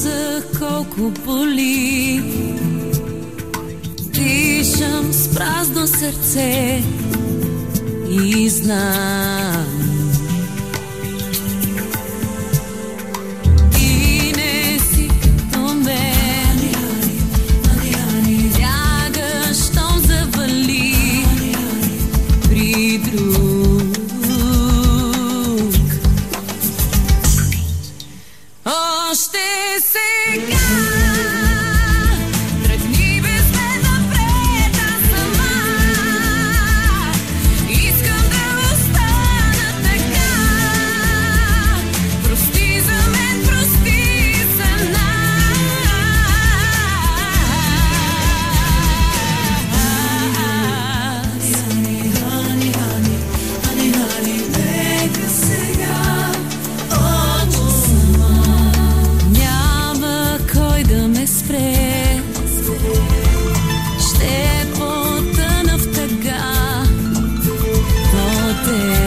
казах колко боли. Дишам с празно сърце и знам, say